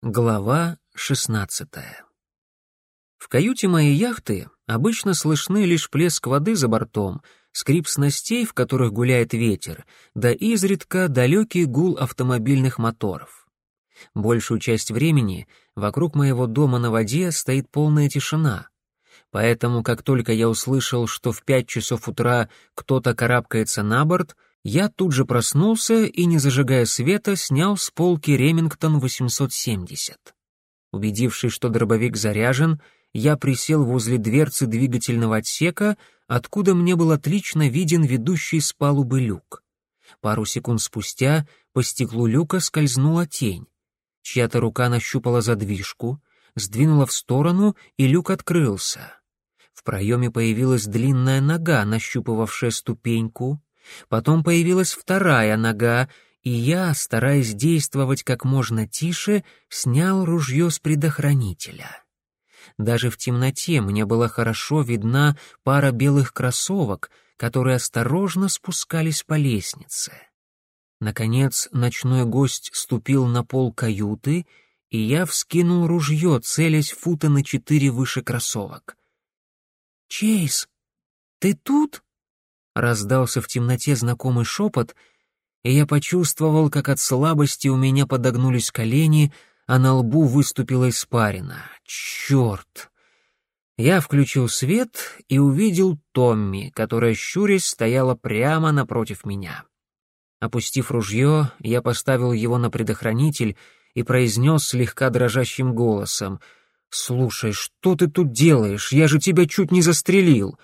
Глава 16 В каюте моей яхты обычно слышны лишь плеск воды за бортом, скрип снастей, в которых гуляет ветер, да изредка далекий гул автомобильных моторов. Большую часть времени вокруг моего дома на воде стоит полная тишина. Поэтому, как только я услышал, что в пять часов утра кто-то карабкается на борт — я тут же проснулся и, не зажигая света, снял с полки Ремингтон 870. Убедившись, что дробовик заряжен, я присел возле дверцы двигательного отсека, откуда мне был отлично виден ведущий с палубы люк. Пару секунд спустя по стеклу люка скользнула тень. Чья-то рука нащупала задвижку, сдвинула в сторону, и люк открылся. В проеме появилась длинная нога, нащупывавшая ступеньку, Потом появилась вторая нога, и я, стараясь действовать как можно тише, снял ружье с предохранителя. Даже в темноте мне была хорошо видна пара белых кроссовок, которые осторожно спускались по лестнице. Наконец ночной гость ступил на пол каюты, и я вскинул ружье, целясь фута на четыре выше кроссовок. «Чейз, ты тут?» Раздался в темноте знакомый шепот, и я почувствовал, как от слабости у меня подогнулись колени, а на лбу выступила испарина. Черт! Я включил свет и увидел Томми, которая, щурясь, стояла прямо напротив меня. Опустив ружье, я поставил его на предохранитель и произнес слегка дрожащим голосом. «Слушай, что ты тут делаешь? Я же тебя чуть не застрелил!»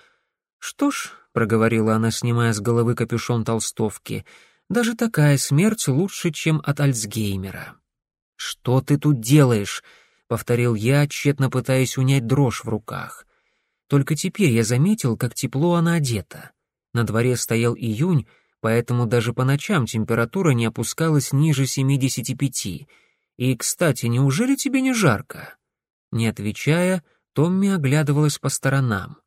«Что ж, проговорила она, снимая с головы капюшон толстовки. Даже такая смерть лучше, чем от Альцгеймера. Что ты тут делаешь? повторил я, тщетно пытаясь унять дрожь в руках. Только теперь я заметил, как тепло она одета. На дворе стоял июнь, поэтому даже по ночам температура не опускалась ниже 75. И, кстати, неужели тебе не жарко? Не отвечая, Томми оглядывалась по сторонам.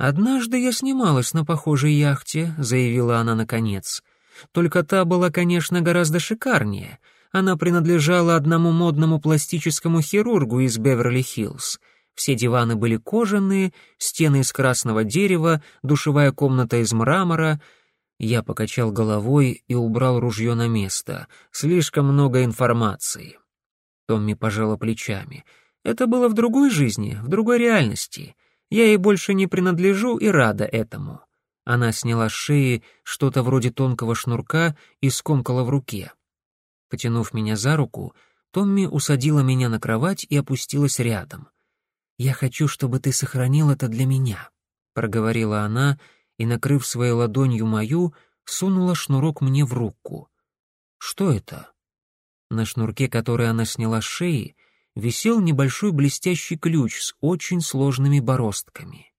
«Однажды я снималась на похожей яхте», — заявила она наконец. «Только та была, конечно, гораздо шикарнее. Она принадлежала одному модному пластическому хирургу из Беверли-Хиллз. Все диваны были кожаные, стены из красного дерева, душевая комната из мрамора». Я покачал головой и убрал ружье на место. Слишком много информации. Томми пожала плечами. «Это было в другой жизни, в другой реальности». Я ей больше не принадлежу и рада этому». Она сняла с шеи что-то вроде тонкого шнурка и скомкала в руке. Потянув меня за руку, Томми усадила меня на кровать и опустилась рядом. «Я хочу, чтобы ты сохранил это для меня», — проговорила она и, накрыв своей ладонью мою, сунула шнурок мне в руку. «Что это?» На шнурке, который она сняла с шеи, висел небольшой блестящий ключ с очень сложными бороздками.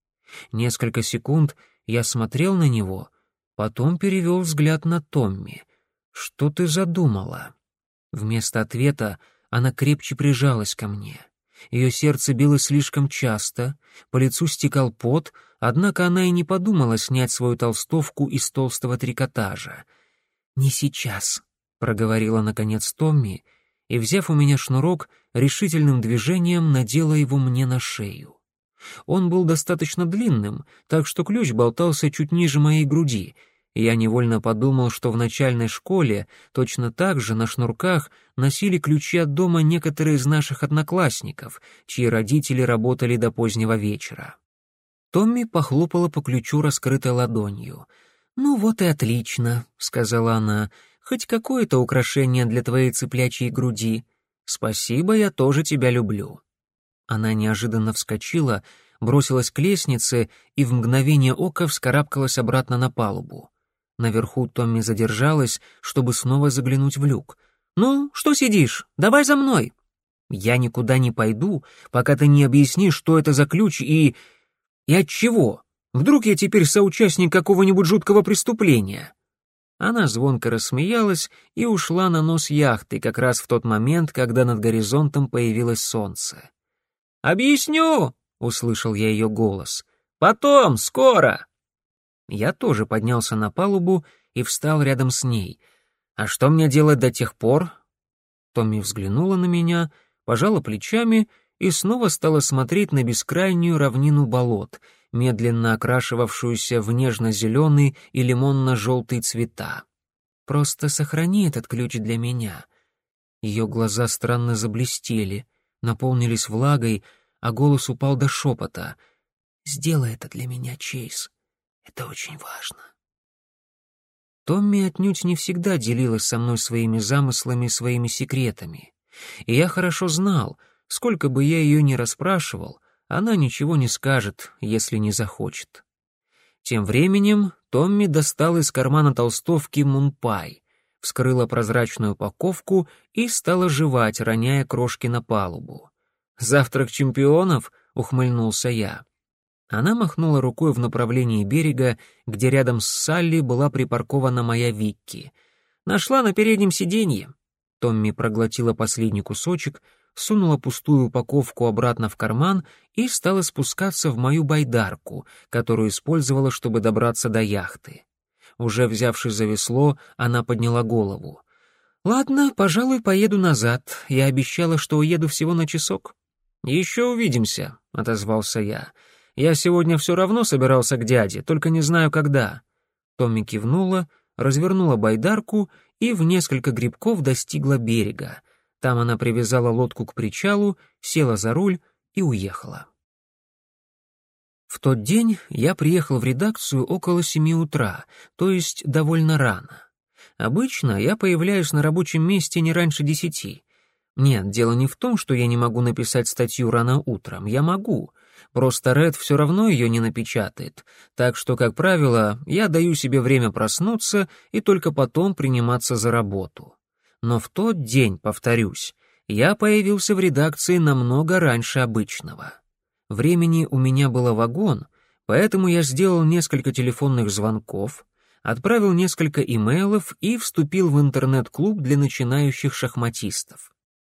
Несколько секунд я смотрел на него, потом перевел взгляд на Томми. «Что ты задумала?» Вместо ответа она крепче прижалась ко мне. Ее сердце билось слишком часто, по лицу стекал пот, однако она и не подумала снять свою толстовку из толстого трикотажа. «Не сейчас», — проговорила наконец Томми, и, взяв у меня шнурок, решительным движением надела его мне на шею. Он был достаточно длинным, так что ключ болтался чуть ниже моей груди, я невольно подумал, что в начальной школе точно так же на шнурках носили ключи от дома некоторые из наших одноклассников, чьи родители работали до позднего вечера. Томми похлопала по ключу раскрытой ладонью. «Ну вот и отлично», — сказала она, — хоть какое-то украшение для твоей цыплячьей груди. Спасибо, я тоже тебя люблю». Она неожиданно вскочила, бросилась к лестнице и в мгновение ока вскарабкалась обратно на палубу. Наверху Томми задержалась, чтобы снова заглянуть в люк. «Ну, что сидишь? Давай за мной!» «Я никуда не пойду, пока ты не объяснишь, что это за ключ и... и от чего. Вдруг я теперь соучастник какого-нибудь жуткого преступления?» Она звонко рассмеялась и ушла на нос яхты как раз в тот момент, когда над горизонтом появилось солнце. «Объясню!» — услышал я ее голос. «Потом, скоро!» Я тоже поднялся на палубу и встал рядом с ней. «А что мне делать до тех пор?» Томми взглянула на меня, пожала плечами и снова стала смотреть на бескрайнюю равнину болот, медленно окрашивавшуюся в нежно-зеленый и лимонно-желтый цвета. «Просто сохрани этот ключ для меня». Ее глаза странно заблестели, наполнились влагой, а голос упал до шепота. «Сделай это для меня, Чейз. Это очень важно». Томми отнюдь не всегда делилась со мной своими замыслами, своими секретами. И я хорошо знал, сколько бы я ее ни расспрашивал, она ничего не скажет, если не захочет. Тем временем Томми достал из кармана толстовки мунпай, вскрыла прозрачную упаковку и стала жевать, роняя крошки на палубу. «Завтрак чемпионов?» — ухмыльнулся я. Она махнула рукой в направлении берега, где рядом с Салли была припаркована моя Викки. «Нашла на переднем сиденье». Томми проглотила последний кусочек, сунула пустую упаковку обратно в карман и стала спускаться в мою байдарку, которую использовала, чтобы добраться до яхты. Уже взявшись за весло, она подняла голову. «Ладно, пожалуй, поеду назад. Я обещала, что уеду всего на часок». «Еще увидимся», — отозвался я. Я сегодня все равно собирался к дяде, только не знаю когда». Томми кивнула, развернула байдарку и в несколько грибков достигла берега. Там она привязала лодку к причалу, села за руль и уехала. В тот день я приехал в редакцию около семи утра, то есть довольно рано. Обычно я появляюсь на рабочем месте не раньше десяти. Нет, дело не в том, что я не могу написать статью рано утром. Я могу. Просто Ред все равно ее не напечатает, так что, как правило, я даю себе время проснуться и только потом приниматься за работу. Но в тот день, повторюсь, я появился в редакции намного раньше обычного. Времени у меня было вагон, поэтому я сделал несколько телефонных звонков, отправил несколько имейлов и вступил в интернет-клуб для начинающих шахматистов.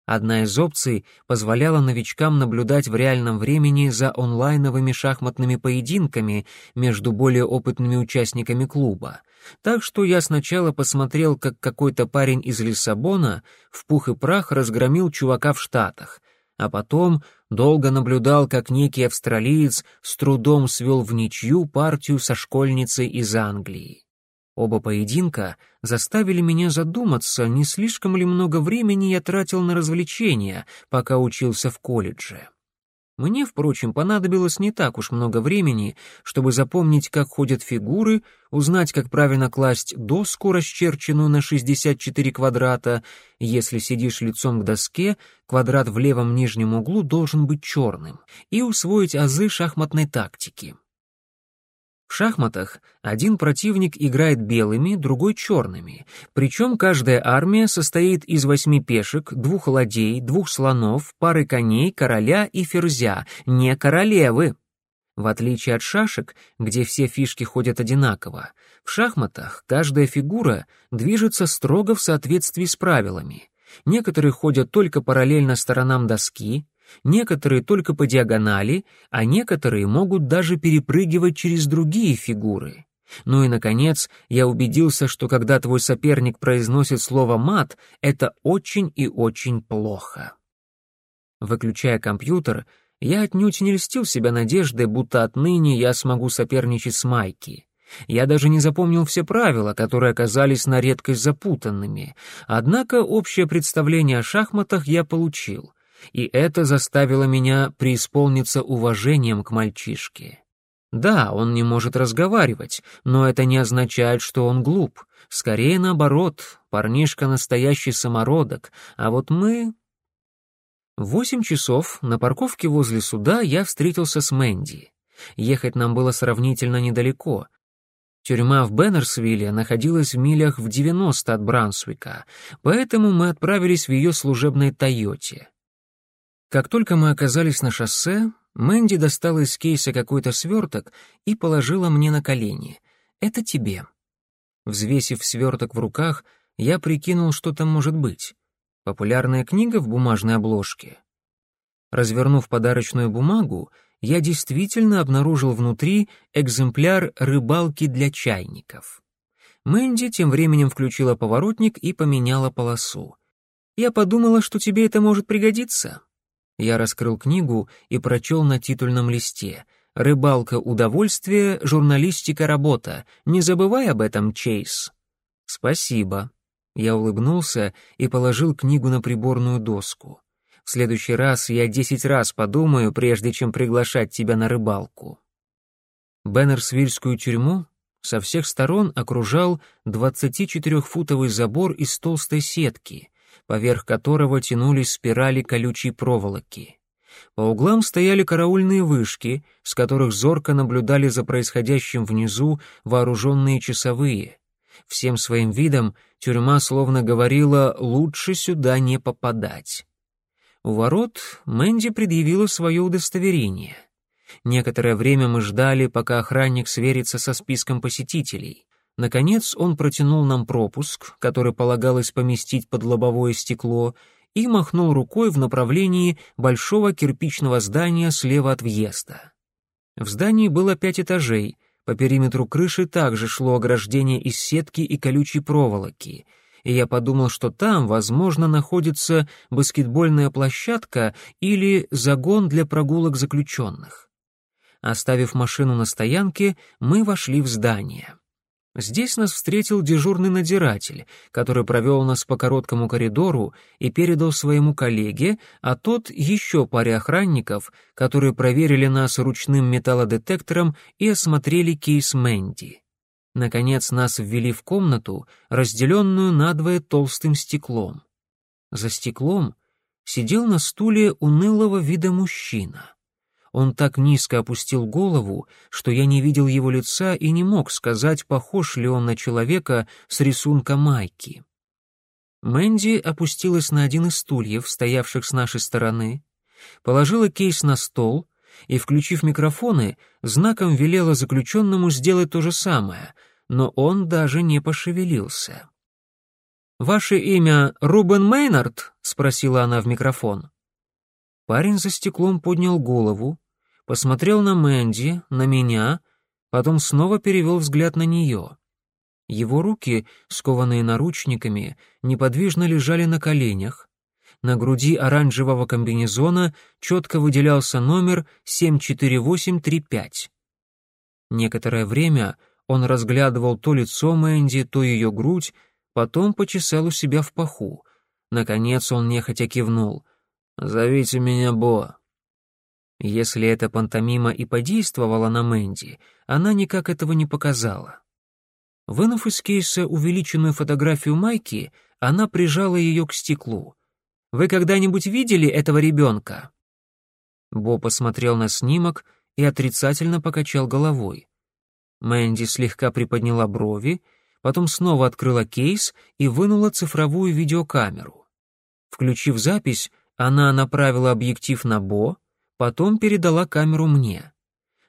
Одна из опций позволяла новичкам наблюдать в реальном времени за онлайновыми шахматными поединками между более опытными участниками клуба. Так что я сначала посмотрел, как какой-то парень из Лиссабона в пух и прах разгромил чувака в Штатах, а потом долго наблюдал, как некий австралиец с трудом свел в ничью партию со школьницей из Англии. Оба поединка заставили меня задуматься, не слишком ли много времени я тратил на развлечения, пока учился в колледже. Мне, впрочем, понадобилось не так уж много времени, чтобы запомнить, как ходят фигуры, узнать, как правильно класть доску, расчерченную на 64 квадрата. Если сидишь лицом к доске, квадрат в левом нижнем углу должен быть черным, и усвоить азы шахматной тактики. В шахматах один противник играет белыми, другой черными, причем каждая армия состоит из восьми пешек, двух ладей, двух слонов, пары коней, короля и ферзя, не королевы. В отличие от шашек, где все фишки ходят одинаково, в шахматах каждая фигура движется строго в соответствии с правилами. Некоторые ходят только параллельно сторонам доски, Некоторые только по диагонали, а некоторые могут даже перепрыгивать через другие фигуры. Ну и, наконец, я убедился, что когда твой соперник произносит слово «мат», это очень и очень плохо. Выключая компьютер, я отнюдь не льстил себя надеждой, будто отныне я смогу соперничать с Майки. Я даже не запомнил все правила, которые оказались на редкость запутанными, однако общее представление о шахматах я получил — и это заставило меня преисполниться уважением к мальчишке. Да, он не может разговаривать, но это не означает, что он глуп. Скорее наоборот, парнишка настоящий самородок, а вот мы... В восемь часов на парковке возле суда я встретился с Мэнди. Ехать нам было сравнительно недалеко. Тюрьма в Беннерсвилле находилась в милях в 90 от Брансвика, поэтому мы отправились в ее служебной «Тойоте». Как только мы оказались на шоссе, Мэнди достала из кейса какой-то сверток и положила мне на колени. «Это тебе». Взвесив сверток в руках, я прикинул, что там может быть. Популярная книга в бумажной обложке. Развернув подарочную бумагу, я действительно обнаружил внутри экземпляр рыбалки для чайников. Мэнди тем временем включила поворотник и поменяла полосу. Я подумала, что тебе это может пригодиться». Я раскрыл книгу и прочел на титульном листе «Рыбалка удовольствие, журналистика работа. Не забывай об этом, Чейз». «Спасибо». Я улыбнулся и положил книгу на приборную доску. «В следующий раз я десять раз подумаю, прежде чем приглашать тебя на рыбалку». Беннерсвильскую тюрьму со всех сторон окружал 24-футовый забор из толстой сетки, поверх которого тянулись спирали колючей проволоки. По углам стояли караульные вышки, с которых зорко наблюдали за происходящим внизу вооруженные часовые. Всем своим видом тюрьма словно говорила «лучше сюда не попадать». У ворот Мэнди предъявила свое удостоверение. Некоторое время мы ждали, пока охранник сверится со списком посетителей. Наконец он протянул нам пропуск, который полагалось поместить под лобовое стекло, и махнул рукой в направлении большого кирпичного здания слева от въезда. В здании было пять этажей, по периметру крыши также шло ограждение из сетки и колючей проволоки, и я подумал, что там, возможно, находится баскетбольная площадка или загон для прогулок заключенных. Оставив машину на стоянке, мы вошли в здание. Здесь нас встретил дежурный надзиратель, который провел нас по короткому коридору и передал своему коллеге, а тот еще паре охранников, которые проверили нас ручным металлодетектором и осмотрели кейс Мэнди. Наконец нас ввели в комнату, разделенную надвое толстым стеклом. За стеклом сидел на стуле унылого вида мужчина. Он так низко опустил голову, что я не видел его лица и не мог сказать, похож ли он на человека с рисунка майки. Мэнди опустилась на один из стульев, стоявших с нашей стороны, положила кейс на стол и, включив микрофоны, знаком велела заключенному сделать то же самое, но он даже не пошевелился. «Ваше имя Рубен Мейнард?» — спросила она в микрофон. Парень за стеклом поднял голову, посмотрел на Мэнди, на меня, потом снова перевел взгляд на нее. Его руки, скованные наручниками, неподвижно лежали на коленях. На груди оранжевого комбинезона четко выделялся номер 74835. Некоторое время он разглядывал то лицо Мэнди, то ее грудь, потом почесал у себя в паху. Наконец он нехотя кивнул. «Зовите меня Бо. Если эта пантомима и подействовала на Мэнди, она никак этого не показала. Вынув из кейса увеличенную фотографию Майки, она прижала ее к стеклу. «Вы когда-нибудь видели этого ребенка?» Бо посмотрел на снимок и отрицательно покачал головой. Мэнди слегка приподняла брови, потом снова открыла кейс и вынула цифровую видеокамеру. Включив запись, она направила объектив на Бо, Потом передала камеру мне.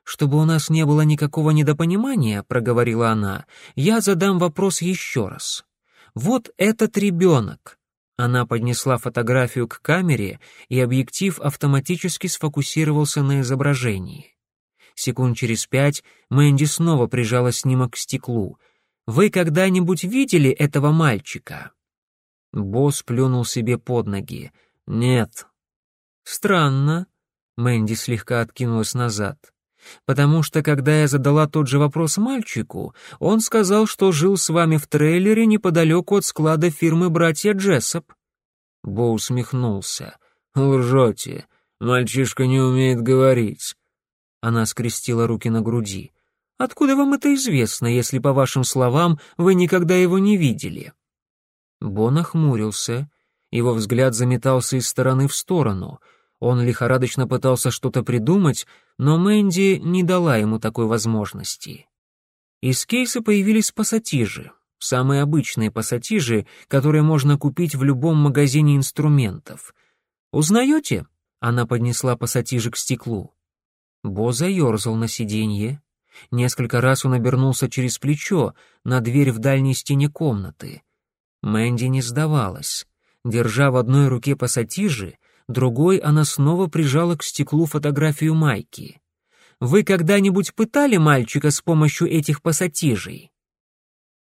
«Чтобы у нас не было никакого недопонимания», — проговорила она, — «я задам вопрос еще раз. Вот этот ребенок». Она поднесла фотографию к камере, и объектив автоматически сфокусировался на изображении. Секунд через пять Мэнди снова прижала снимок к стеклу. «Вы когда-нибудь видели этого мальчика?» Босс плюнул себе под ноги. «Нет». «Странно», Мэнди слегка откинулась назад. «Потому что, когда я задала тот же вопрос мальчику, он сказал, что жил с вами в трейлере неподалеку от склада фирмы «Братья Джессоп». Бо усмехнулся. «Лжете. Мальчишка не умеет говорить». Она скрестила руки на груди. «Откуда вам это известно, если, по вашим словам, вы никогда его не видели?» Бо нахмурился. Его взгляд заметался из стороны в сторону — он лихорадочно пытался что-то придумать, но Мэнди не дала ему такой возможности. Из кейса появились пассатижи, самые обычные пассатижи, которые можно купить в любом магазине инструментов. «Узнаете?» — она поднесла пассатижи к стеклу. Бо заерзал на сиденье. Несколько раз он обернулся через плечо на дверь в дальней стене комнаты. Мэнди не сдавалась. Держа в одной руке пассатижи, другой она снова прижала к стеклу фотографию Майки. «Вы когда-нибудь пытали мальчика с помощью этих пассатижей?»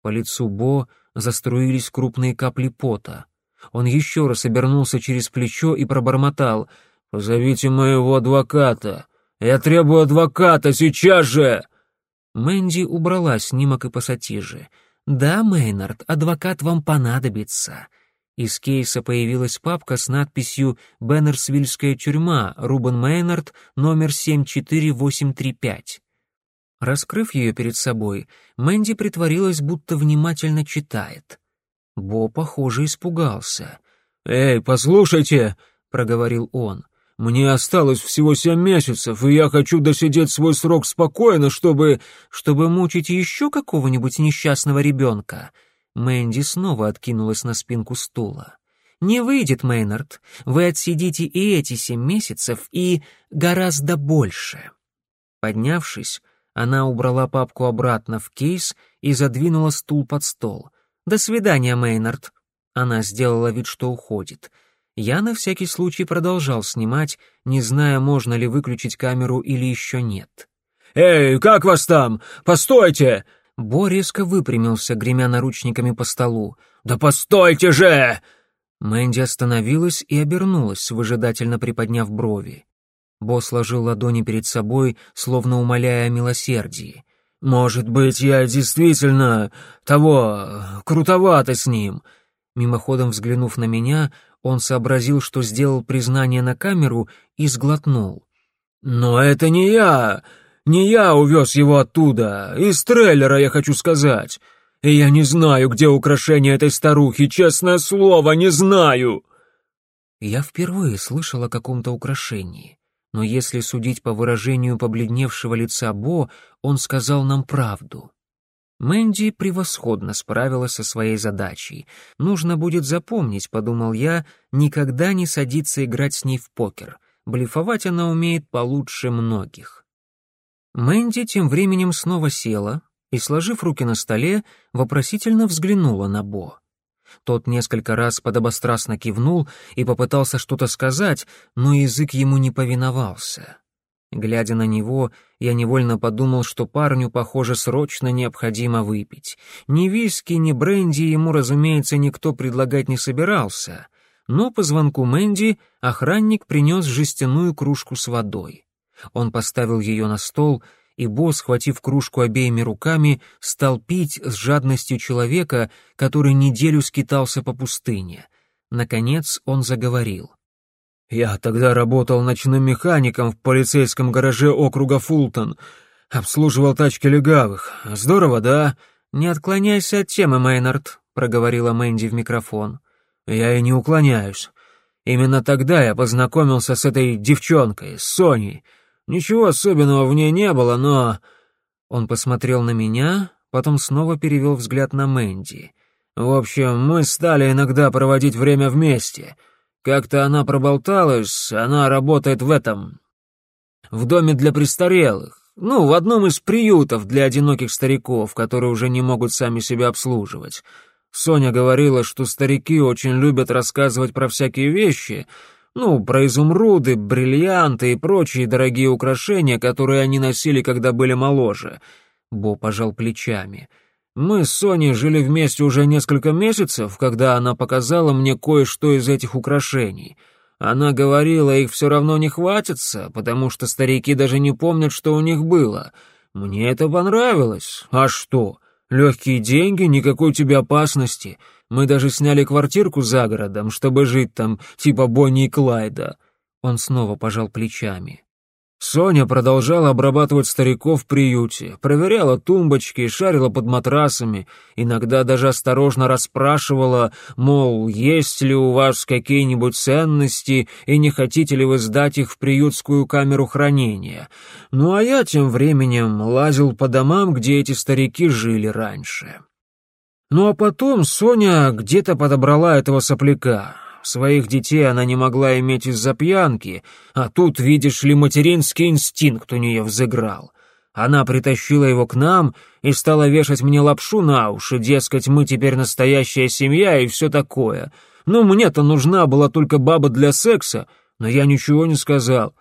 По лицу Бо заструились крупные капли пота. Он еще раз обернулся через плечо и пробормотал. «Позовите моего адвоката. Я требую адвоката сейчас же!» Мэнди убрала снимок и пассатижи. «Да, Мейнард, адвокат вам понадобится». Из кейса появилась папка с надписью «Беннерсвильская тюрьма, Рубен Мейнард, номер 74835». Раскрыв ее перед собой, Мэнди притворилась, будто внимательно читает. Бо, похоже, испугался. «Эй, послушайте!» — проговорил он. «Мне осталось всего семь месяцев, и я хочу досидеть свой срок спокойно, чтобы...» «Чтобы мучить еще какого-нибудь несчастного ребенка?» Мэнди снова откинулась на спинку стула. «Не выйдет, Мейнард. Вы отсидите и эти семь месяцев, и гораздо больше». Поднявшись, она убрала папку обратно в кейс и задвинула стул под стол. «До свидания, Мейнард». Она сделала вид, что уходит. Я на всякий случай продолжал снимать, не зная, можно ли выключить камеру или еще нет. «Эй, как вас там? Постойте!» Бо резко выпрямился, гремя наручниками по столу. «Да постойте же!» Мэнди остановилась и обернулась, выжидательно приподняв брови. Бо сложил ладони перед собой, словно умоляя о милосердии. «Может быть, я действительно того... крутовато с ним». Мимоходом взглянув на меня, он сообразил, что сделал признание на камеру и сглотнул. «Но это не я! Не я увез его оттуда! Из трейлера, я хочу сказать! И я не знаю, где украшение этой старухи, честное слово, не знаю!» Я впервые слышал о каком-то украшении но если судить по выражению побледневшего лица Бо, он сказал нам правду. Мэнди превосходно справилась со своей задачей. Нужно будет запомнить, подумал я, никогда не садиться играть с ней в покер. Блефовать она умеет получше многих. Мэнди тем временем снова села и, сложив руки на столе, вопросительно взглянула на Бо. Тот несколько раз подобострастно кивнул и попытался что-то сказать, но язык ему не повиновался. Глядя на него, я невольно подумал, что парню, похоже, срочно необходимо выпить. Ни виски, ни бренди ему, разумеется, никто предлагать не собирался, но по звонку Мэнди охранник принес жестяную кружку с водой. Он поставил ее на стол — и Бо, схватив кружку обеими руками, стал пить с жадностью человека, который неделю скитался по пустыне. Наконец он заговорил. «Я тогда работал ночным механиком в полицейском гараже округа Фултон. Обслуживал тачки легавых. Здорово, да?» «Не отклоняйся от темы, Мейнард», — проговорила Мэнди в микрофон. «Я и не уклоняюсь. Именно тогда я познакомился с этой девчонкой, с Соней». Ничего особенного в ней не было, но...» Он посмотрел на меня, потом снова перевел взгляд на Мэнди. «В общем, мы стали иногда проводить время вместе. Как-то она проболталась, она работает в этом... в доме для престарелых. Ну, в одном из приютов для одиноких стариков, которые уже не могут сами себя обслуживать. Соня говорила, что старики очень любят рассказывать про всякие вещи, ну, про изумруды, бриллианты и прочие дорогие украшения, которые они носили, когда были моложе. Бо пожал плечами. Мы с Соней жили вместе уже несколько месяцев, когда она показала мне кое-что из этих украшений. Она говорила, их все равно не хватится, потому что старики даже не помнят, что у них было. Мне это понравилось. А что? Легкие деньги, никакой тебе опасности — мы даже сняли квартирку за городом, чтобы жить там, типа Бонни и Клайда». Он снова пожал плечами. Соня продолжала обрабатывать стариков в приюте, проверяла тумбочки, шарила под матрасами, иногда даже осторожно расспрашивала, мол, есть ли у вас какие-нибудь ценности и не хотите ли вы сдать их в приютскую камеру хранения. Ну а я тем временем лазил по домам, где эти старики жили раньше. Ну а потом Соня где-то подобрала этого сопляка. Своих детей она не могла иметь из-за пьянки, а тут, видишь ли, материнский инстинкт у нее взыграл. Она притащила его к нам и стала вешать мне лапшу на уши, дескать, мы теперь настоящая семья и все такое. Ну, мне-то нужна была только баба для секса, но я ничего не сказал.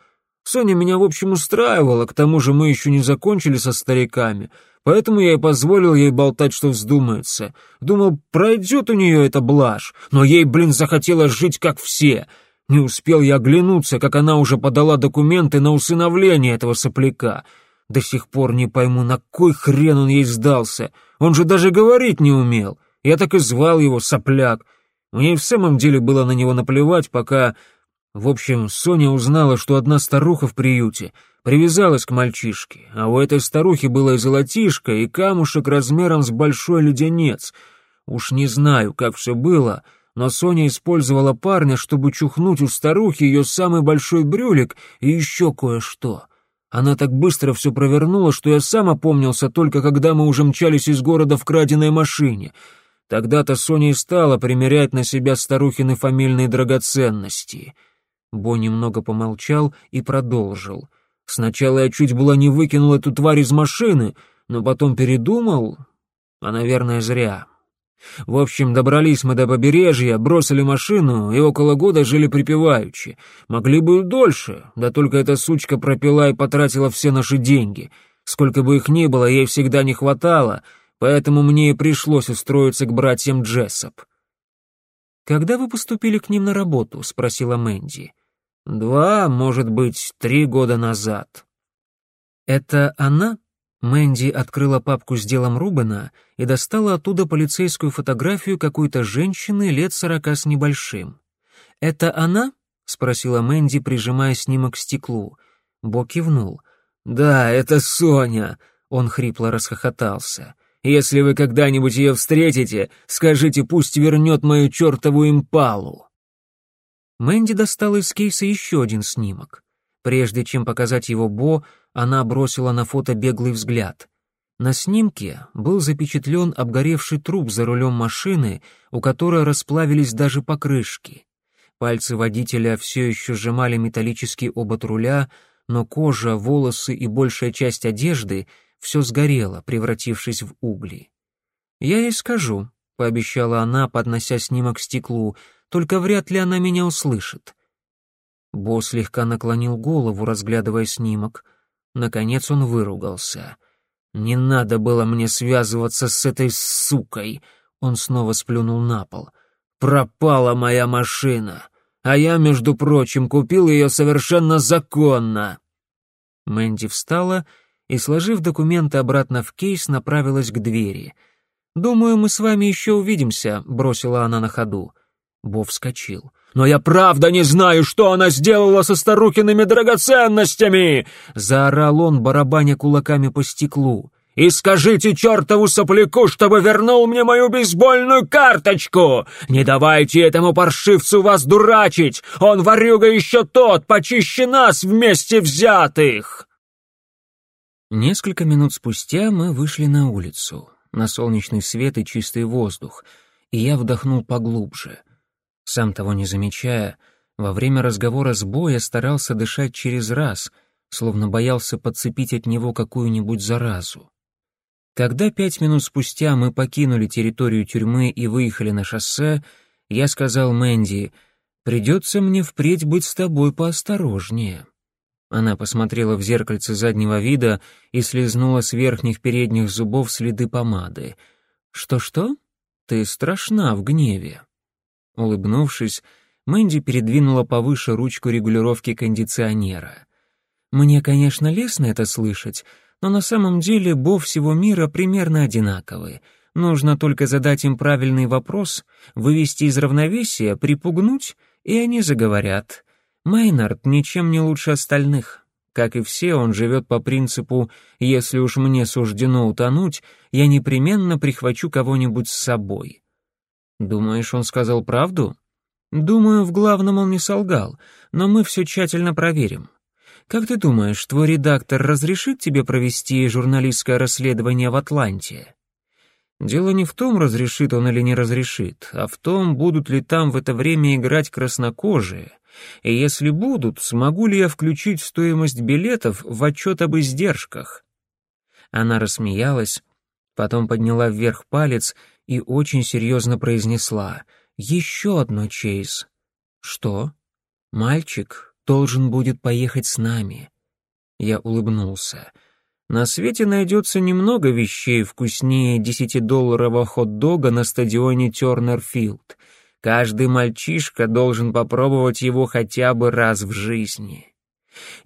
Соня меня, в общем, устраивала, к тому же мы еще не закончили со стариками. Поэтому я и позволил ей болтать, что вздумается. Думал, пройдет у нее эта блажь, но ей, блин, захотелось жить как все. Не успел я оглянуться, как она уже подала документы на усыновление этого сопляка. До сих пор не пойму, на кой хрен он ей сдался. Он же даже говорить не умел. Я так и звал его сопляк. Мне в самом деле было на него наплевать, пока... В общем, Соня узнала, что одна старуха в приюте привязалась к мальчишке, а у этой старухи было и золотишко, и камушек размером с большой леденец. Уж не знаю, как все было, но Соня использовала парня, чтобы чухнуть у старухи ее самый большой брюлик и еще кое-что. Она так быстро все провернула, что я сам опомнился только когда мы уже мчались из города в краденой машине. Тогда-то Соня и стала примерять на себя старухины фамильные драгоценности. Бо немного помолчал и продолжил. Сначала я чуть было не выкинул эту тварь из машины, но потом передумал, а, наверное, зря. В общем, добрались мы до побережья, бросили машину и около года жили припеваючи. Могли бы и дольше, да только эта сучка пропила и потратила все наши деньги. Сколько бы их ни было, ей всегда не хватало, поэтому мне и пришлось устроиться к братьям Джессоп. «Когда вы поступили к ним на работу?» — спросила Мэнди. «Два, может быть, три года назад». «Это она?» Мэнди открыла папку с делом Рубена и достала оттуда полицейскую фотографию какой-то женщины лет сорока с небольшим. «Это она?» — спросила Мэнди, прижимая снимок к стеклу. Бо кивнул. «Да, это Соня!» — он хрипло расхохотался. «Если вы когда-нибудь ее встретите, скажите, пусть вернет мою чертову импалу!» Мэнди достала из кейса еще один снимок. Прежде чем показать его Бо, она бросила на фото беглый взгляд. На снимке был запечатлен обгоревший труп за рулем машины, у которой расплавились даже покрышки. Пальцы водителя все еще сжимали металлический обод руля, но кожа, волосы и большая часть одежды все сгорело, превратившись в угли. «Я ей скажу», — пообещала она, поднося снимок к стеклу, «только вряд ли она меня услышит». Бо слегка наклонил голову, разглядывая снимок — Наконец он выругался. «Не надо было мне связываться с этой сукой!» Он снова сплюнул на пол. «Пропала моя машина, а я, между прочим, купил ее совершенно законно!» Мэнди встала и, сложив документы обратно в кейс, направилась к двери. «Думаю, мы с вами еще увидимся», — бросила она на ходу. Бо вскочил. «Но я правда не знаю, что она сделала со старухиными драгоценностями!» — заорал он, барабаня кулаками по стеклу. «И скажите чертову сопляку, чтобы вернул мне мою бейсбольную карточку! Не давайте этому паршивцу вас дурачить! Он ворюга еще тот, почище нас вместе взятых!» Несколько минут спустя мы вышли на улицу, на солнечный свет и чистый воздух, и я вдохнул поглубже — сам того не замечая, во время разговора с Боя старался дышать через раз, словно боялся подцепить от него какую-нибудь заразу. Когда пять минут спустя мы покинули территорию тюрьмы и выехали на шоссе, я сказал Мэнди, «Придется мне впредь быть с тобой поосторожнее». Она посмотрела в зеркальце заднего вида и слезнула с верхних передних зубов следы помады. «Что-что? Ты страшна в гневе». Улыбнувшись, Мэнди передвинула повыше ручку регулировки кондиционера. «Мне, конечно, лестно это слышать, но на самом деле Бо всего мира примерно одинаковые. Нужно только задать им правильный вопрос, вывести из равновесия, припугнуть, и они заговорят. Мейнард ничем не лучше остальных. Как и все, он живет по принципу «если уж мне суждено утонуть, я непременно прихвачу кого-нибудь с собой». «Думаешь, он сказал правду?» «Думаю, в главном он не солгал, но мы все тщательно проверим. Как ты думаешь, твой редактор разрешит тебе провести журналистское расследование в Атланте?» Дело не в том, разрешит он или не разрешит, а в том, будут ли там в это время играть краснокожие. И если будут, смогу ли я включить стоимость билетов в отчет об издержках? Она рассмеялась, потом подняла вверх палец и очень серьезно произнесла «Еще одно, Чейз». «Что?» «Мальчик должен будет поехать с нами». Я улыбнулся. На свете найдется немного вещей вкуснее десятидолларового хот-дога на стадионе Тернерфилд. Каждый мальчишка должен попробовать его хотя бы раз в жизни.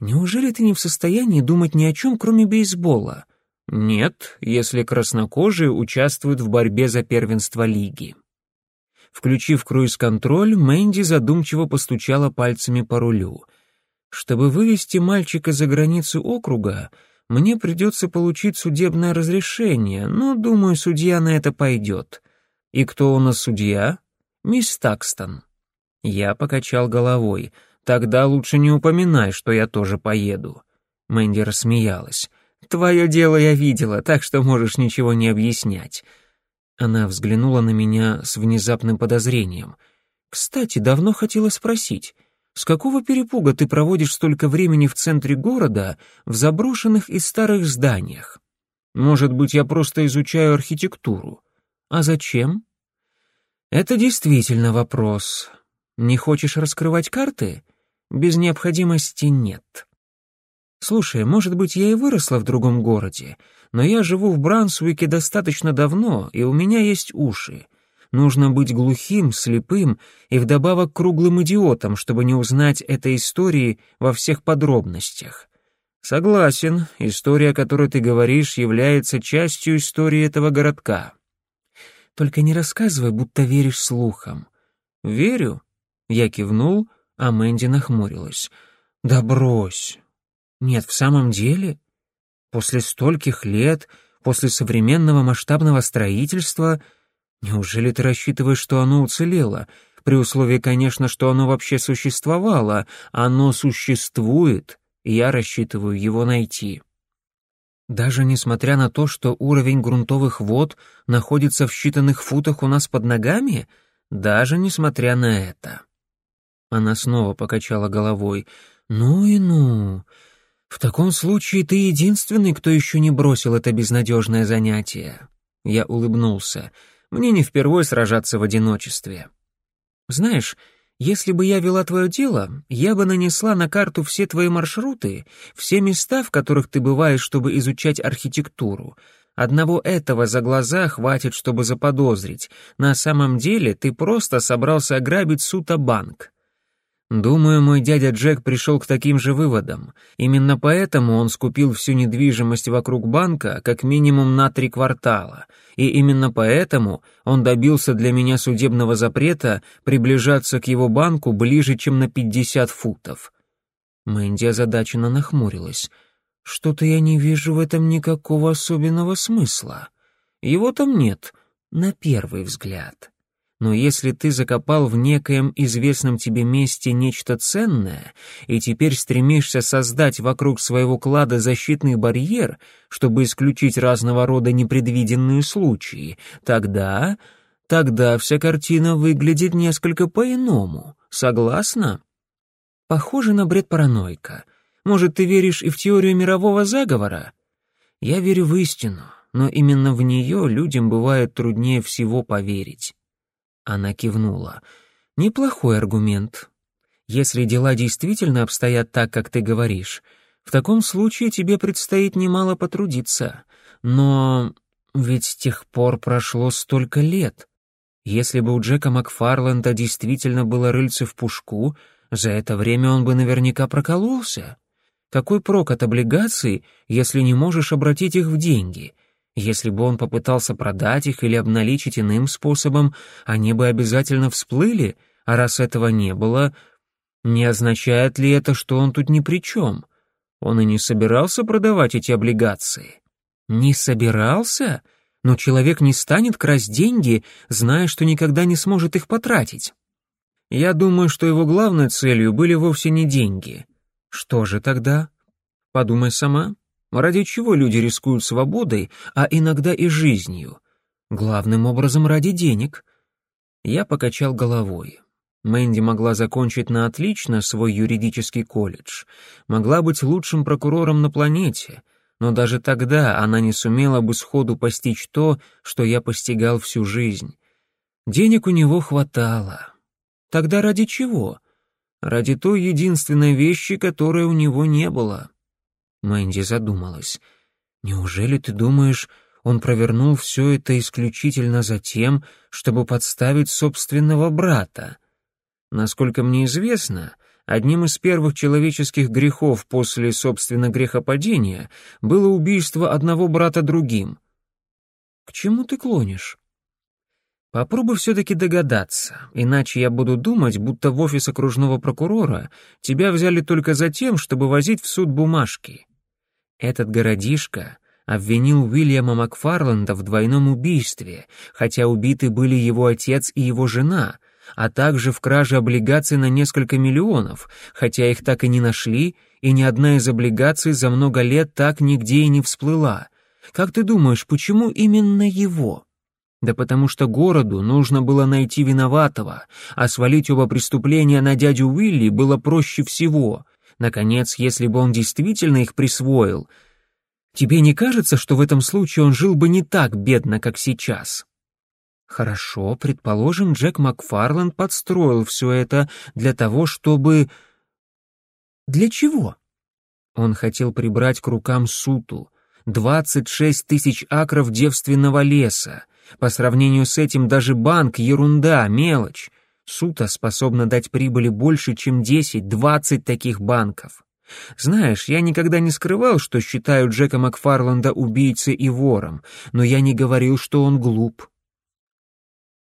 Неужели ты не в состоянии думать ни о чем, кроме бейсбола? Нет, если краснокожие участвуют в борьбе за первенство лиги. Включив круиз-контроль, Мэнди задумчиво постучала пальцами по рулю. Чтобы вывести мальчика за границу округа, мне придется получить судебное разрешение, но, думаю, судья на это пойдет. И кто у нас судья? Мисс Такстон. Я покачал головой. Тогда лучше не упоминай, что я тоже поеду. Мэнди рассмеялась. Твое дело я видела, так что можешь ничего не объяснять. Она взглянула на меня с внезапным подозрением. Кстати, давно хотела спросить, с какого перепуга ты проводишь столько времени в центре города, в заброшенных и старых зданиях? Может быть, я просто изучаю архитектуру. А зачем? Это действительно вопрос. Не хочешь раскрывать карты? Без необходимости нет. Слушай, может быть, я и выросла в другом городе, но я живу в Брансуике достаточно давно, и у меня есть уши. Нужно быть глухим, слепым и вдобавок круглым идиотом, чтобы не узнать этой истории во всех подробностях. Согласен, история, о которой ты говоришь, является частью истории этого городка. Только не рассказывай, будто веришь слухам. Верю. Я кивнул, а Мэнди нахмурилась. Да брось. Нет, в самом деле? После стольких лет, после современного масштабного строительства — Неужели ты рассчитываешь, что оно уцелело? При условии, конечно, что оно вообще существовало. Оно существует, и я рассчитываю его найти. Даже несмотря на то, что уровень грунтовых вод находится в считанных футах у нас под ногами, даже несмотря на это. Она снова покачала головой. «Ну и ну. В таком случае ты единственный, кто еще не бросил это безнадежное занятие». Я улыбнулся. Мне не впервой сражаться в одиночестве. Знаешь, если бы я вела твое дело, я бы нанесла на карту все твои маршруты, все места, в которых ты бываешь, чтобы изучать архитектуру. Одного этого за глаза хватит, чтобы заподозрить. На самом деле ты просто собрался ограбить Сута-банк. Думаю, мой дядя Джек пришел к таким же выводам. Именно поэтому он скупил всю недвижимость вокруг банка как минимум на три квартала. И именно поэтому он добился для меня судебного запрета приближаться к его банку ближе, чем на 50 футов. Мэнди озадаченно нахмурилась. «Что-то я не вижу в этом никакого особенного смысла. Его там нет, на первый взгляд» но если ты закопал в некоем известном тебе месте нечто ценное и теперь стремишься создать вокруг своего клада защитный барьер, чтобы исключить разного рода непредвиденные случаи, тогда... тогда вся картина выглядит несколько по-иному. Согласна? Похоже на бред паранойка. Может, ты веришь и в теорию мирового заговора? Я верю в истину, но именно в нее людям бывает труднее всего поверить. Она кивнула. «Неплохой аргумент. Если дела действительно обстоят так, как ты говоришь, в таком случае тебе предстоит немало потрудиться. Но ведь с тех пор прошло столько лет. Если бы у Джека Макфарленда действительно было рыльце в пушку, за это время он бы наверняка прокололся. Какой прок от облигаций, если не можешь обратить их в деньги?» Если бы он попытался продать их или обналичить иным способом, они бы обязательно всплыли, а раз этого не было, не означает ли это, что он тут ни при чем? Он и не собирался продавать эти облигации. Не собирался? Но человек не станет красть деньги, зная, что никогда не сможет их потратить. Я думаю, что его главной целью были вовсе не деньги. Что же тогда? Подумай сама. Ради чего люди рискуют свободой, а иногда и жизнью? Главным образом ради денег. Я покачал головой. Мэнди могла закончить на отлично свой юридический колледж, могла быть лучшим прокурором на планете, но даже тогда она не сумела бы сходу постичь то, что я постигал всю жизнь. Денег у него хватало. Тогда ради чего? Ради той единственной вещи, которой у него не было — Мэнди задумалась. Неужели ты думаешь, он провернул все это исключительно за тем, чтобы подставить собственного брата? Насколько мне известно, одним из первых человеческих грехов после, собственно, грехопадения было убийство одного брата другим. К чему ты клонишь? Попробуй все-таки догадаться, иначе я буду думать, будто в офис окружного прокурора тебя взяли только за тем, чтобы возить в суд бумажки. Этот городишко обвинил Уильяма Макфарланда в двойном убийстве, хотя убиты были его отец и его жена, а также в краже облигаций на несколько миллионов, хотя их так и не нашли, и ни одна из облигаций за много лет так нигде и не всплыла. Как ты думаешь, почему именно его? Да потому что городу нужно было найти виноватого, а свалить оба преступления на дядю Уилли было проще всего. Наконец, если бы он действительно их присвоил, тебе не кажется, что в этом случае он жил бы не так бедно, как сейчас? Хорошо, предположим, Джек Макфарланд подстроил все это для того, чтобы... Для чего? Он хотел прибрать к рукам суту, 26 тысяч акров девственного леса, по сравнению с этим даже банк — ерунда, мелочь. Сута способна дать прибыли больше, чем 10-20 таких банков. Знаешь, я никогда не скрывал, что считаю Джека Макфарланда убийцей и вором, но я не говорил, что он глуп.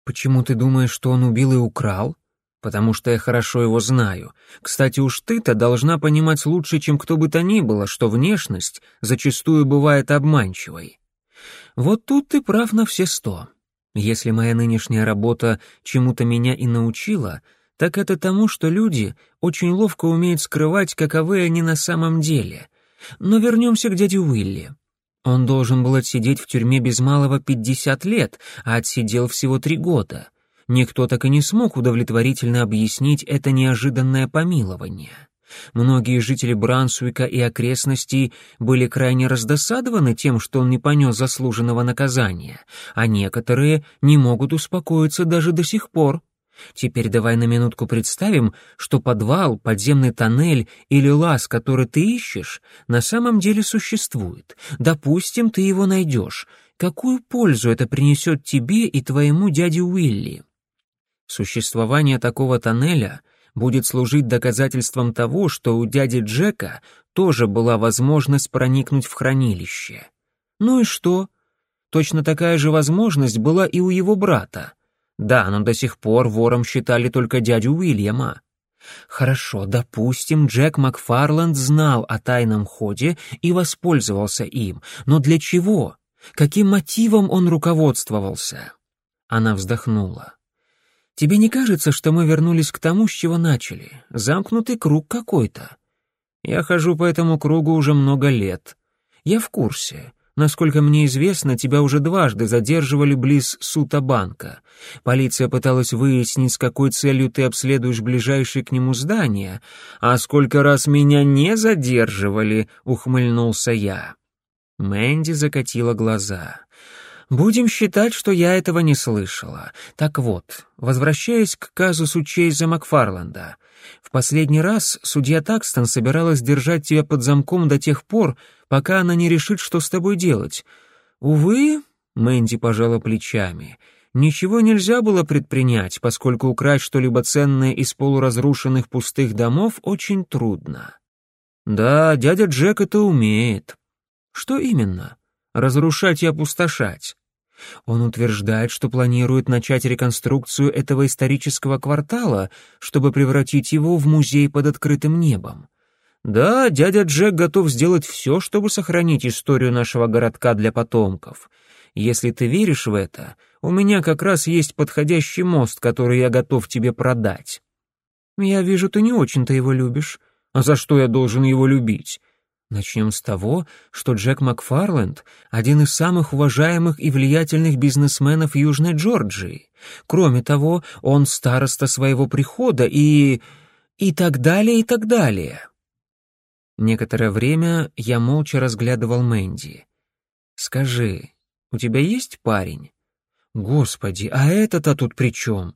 Почему ты думаешь, что он убил и украл? Потому что я хорошо его знаю. Кстати, уж ты-то должна понимать лучше, чем кто бы то ни было, что внешность зачастую бывает обманчивой. Вот тут ты прав на все сто. Если моя нынешняя работа чему-то меня и научила, так это тому, что люди очень ловко умеют скрывать, каковы они на самом деле. Но вернемся к дяде Уилли. Он должен был отсидеть в тюрьме без малого 50 лет, а отсидел всего три года. Никто так и не смог удовлетворительно объяснить это неожиданное помилование. Многие жители Брансуика и окрестностей были крайне раздосадованы тем, что он не понес заслуженного наказания, а некоторые не могут успокоиться даже до сих пор. Теперь давай на минутку представим, что подвал, подземный тоннель или лаз, который ты ищешь, на самом деле существует. Допустим, ты его найдешь. Какую пользу это принесет тебе и твоему дяде Уилли? Существование такого тоннеля — будет служить доказательством того, что у дяди Джека тоже была возможность проникнуть в хранилище. Ну и что? Точно такая же возможность была и у его брата. Да, но до сих пор вором считали только дядю Уильяма. Хорошо, допустим, Джек Макфарланд знал о тайном ходе и воспользовался им, но для чего? Каким мотивом он руководствовался? Она вздохнула. Тебе не кажется, что мы вернулись к тому, с чего начали? Замкнутый круг какой-то. Я хожу по этому кругу уже много лет. Я в курсе. Насколько мне известно, тебя уже дважды задерживали близ Сута-банка. Полиция пыталась выяснить, с какой целью ты обследуешь ближайшее к нему здание. А сколько раз меня не задерживали, ухмыльнулся я. Мэнди закатила глаза. Будем считать, что я этого не слышала. Так вот, возвращаясь к казусу Чейза Макфарланда. В последний раз судья Такстон собиралась держать тебя под замком до тех пор, пока она не решит, что с тобой делать. Увы, Мэнди пожала плечами. Ничего нельзя было предпринять, поскольку украсть что-либо ценное из полуразрушенных пустых домов очень трудно. Да, дядя Джек это умеет. Что именно? Разрушать и опустошать. Он утверждает, что планирует начать реконструкцию этого исторического квартала, чтобы превратить его в музей под открытым небом. Да, дядя Джек готов сделать все, чтобы сохранить историю нашего городка для потомков. Если ты веришь в это, у меня как раз есть подходящий мост, который я готов тебе продать. Я вижу, ты не очень-то его любишь. А за что я должен его любить? Начнем с того, что Джек Макфарленд — один из самых уважаемых и влиятельных бизнесменов Южной Джорджии. Кроме того, он староста своего прихода и... и так далее, и так далее. Некоторое время я молча разглядывал Мэнди. «Скажи, у тебя есть парень?» «Господи, а это-то тут при чем?»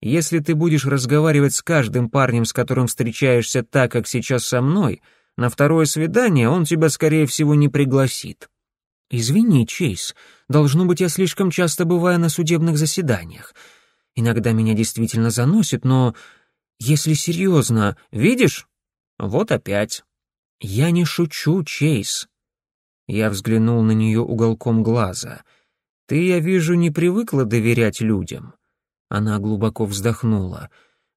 «Если ты будешь разговаривать с каждым парнем, с которым встречаешься так, как сейчас со мной», на второе свидание он тебя, скорее всего, не пригласит. Извини, Чейз, должно быть, я слишком часто бываю на судебных заседаниях. Иногда меня действительно заносит, но если серьезно, видишь? Вот опять. Я не шучу, Чейз. Я взглянул на нее уголком глаза. Ты, я вижу, не привыкла доверять людям. Она глубоко вздохнула.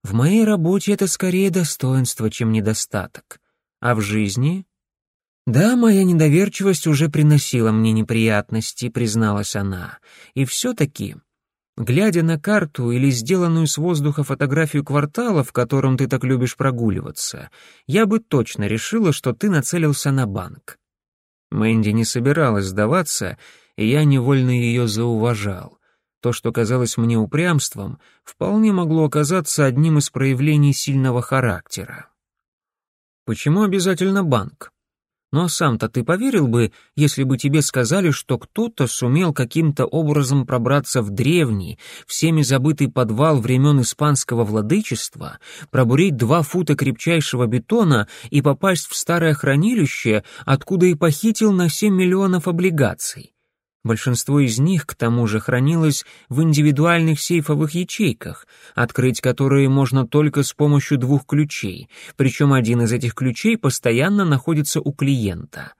В моей работе это скорее достоинство, чем недостаток. А в жизни? Да, моя недоверчивость уже приносила мне неприятности, призналась она. И все-таки Глядя на карту или сделанную с воздуха фотографию квартала, в котором ты так любишь прогуливаться, я бы точно решила, что ты нацелился на банк. Мэнди не собиралась сдаваться, и я невольно ее зауважал. То, что казалось мне упрямством, вполне могло оказаться одним из проявлений сильного характера. Почему обязательно банк? Но сам-то ты поверил бы, если бы тебе сказали, что кто-то сумел каким-то образом пробраться в древний, всеми забытый подвал времен испанского владычества, пробурить два фута крепчайшего бетона и попасть в старое хранилище, откуда и похитил на семь миллионов облигаций. Большинство из них, к тому же, хранилось в индивидуальных сейфовых ячейках, открыть которые можно только с помощью двух ключей, причем один из этих ключей постоянно находится у клиента.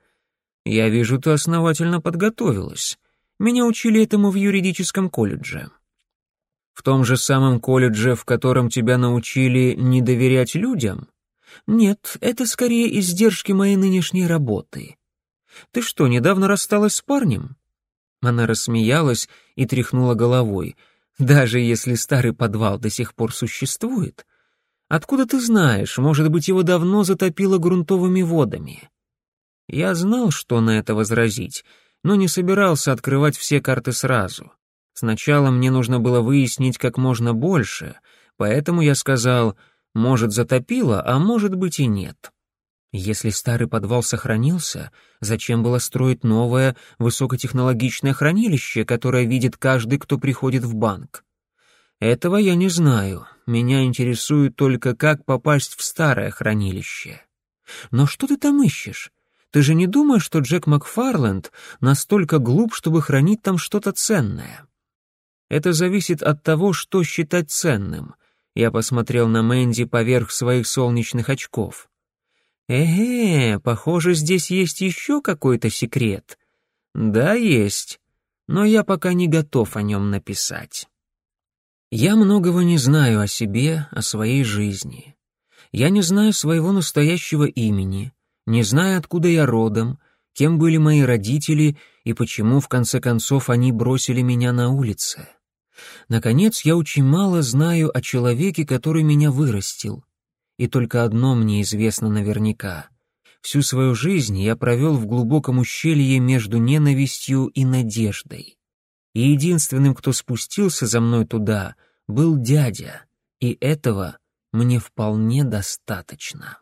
Я вижу, ты основательно подготовилась. Меня учили этому в юридическом колледже. В том же самом колледже, в котором тебя научили не доверять людям? Нет, это скорее издержки моей нынешней работы. Ты что, недавно рассталась с парнем? Она рассмеялась и тряхнула головой. «Даже если старый подвал до сих пор существует? Откуда ты знаешь, может быть, его давно затопило грунтовыми водами?» Я знал, что на это возразить, но не собирался открывать все карты сразу. Сначала мне нужно было выяснить как можно больше, поэтому я сказал, может, затопило, а может быть и нет. Если старый подвал сохранился, зачем было строить новое высокотехнологичное хранилище, которое видит каждый, кто приходит в банк? Этого я не знаю. Меня интересует только, как попасть в старое хранилище. Но что ты там ищешь? Ты же не думаешь, что Джек Макфарленд настолько глуп, чтобы хранить там что-то ценное? Это зависит от того, что считать ценным. Я посмотрел на Мэнди поверх своих солнечных очков. «Эге, похоже, здесь есть еще какой-то секрет». «Да, есть, но я пока не готов о нем написать». Я многого не знаю о себе, о своей жизни. Я не знаю своего настоящего имени, не знаю, откуда я родом, кем были мои родители и почему, в конце концов, они бросили меня на улице. Наконец, я очень мало знаю о человеке, который меня вырастил, и только одно мне известно наверняка. Всю свою жизнь я провел в глубоком ущелье между ненавистью и надеждой. И единственным, кто спустился за мной туда, был дядя, и этого мне вполне достаточно.